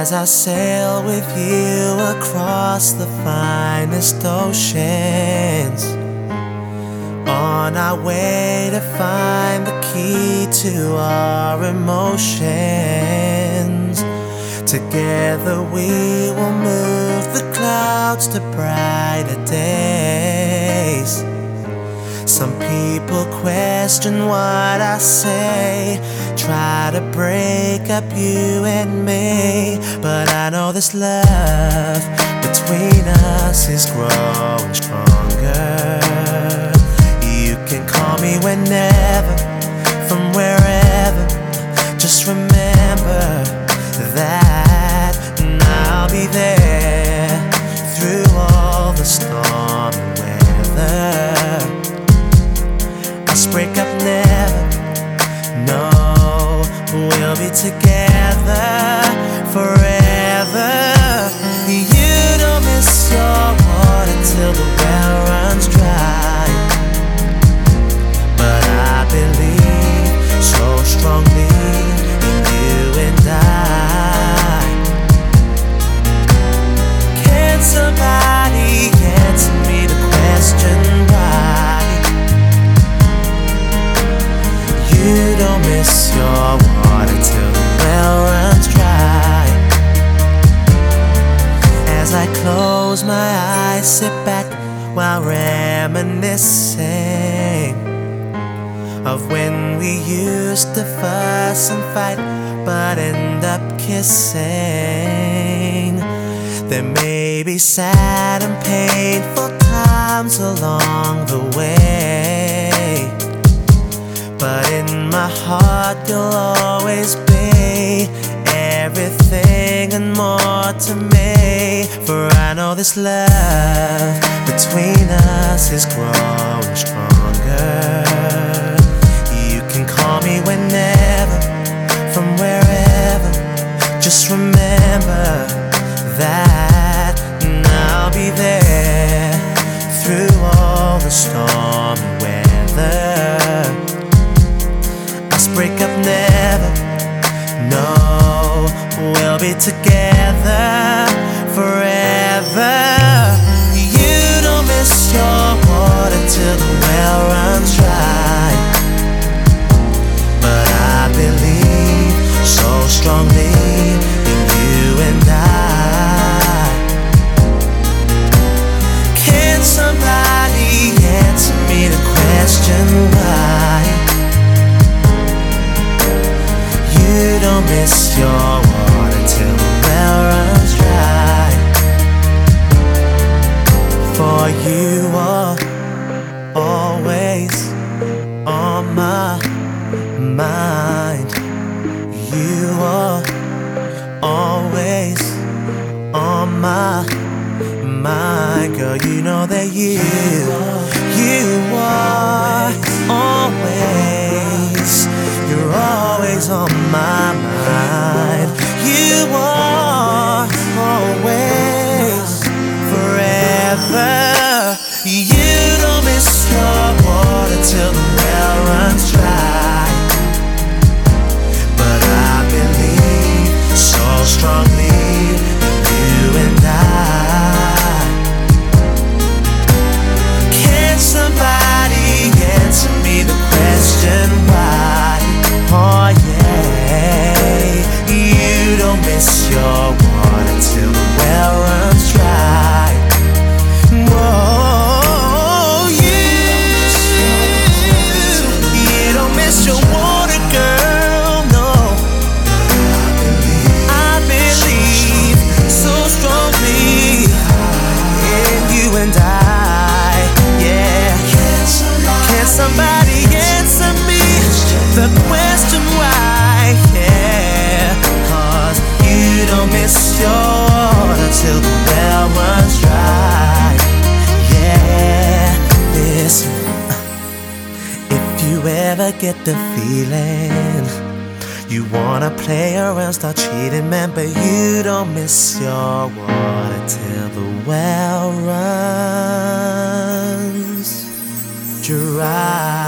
as I sail with you across the finest oceans. On our way to find the key to our emotions. Together we will move the clouds to brighter days. Some people question what I say, try to break up you and me. But I know this love between us is growing stronger. You don't miss your water till the well runs dry. As I close my eyes, sit back while reminiscing of when we used to fuss and fight, but end up kissing. There may be sad and painful times along the way. But in my heart, you'll always be everything and more to me. For I know this love between us is growing stronger. You can call me whenever, from wherever. Just remember break up never. No, we'll be together forever. Miss your water till the well runs dry. For you are always on my mind. You are always on my mind, girl. You know that you, you are always, always on my mind. You are always, forever. You don't miss your water till the well runs dry. But I believe so strongly question why, yeah. Cause you don't miss your until the well runs dry, yeah. Listen, if you ever get the feeling. You wanna play around, start cheating, man, but you don't miss your water till the well runs dry.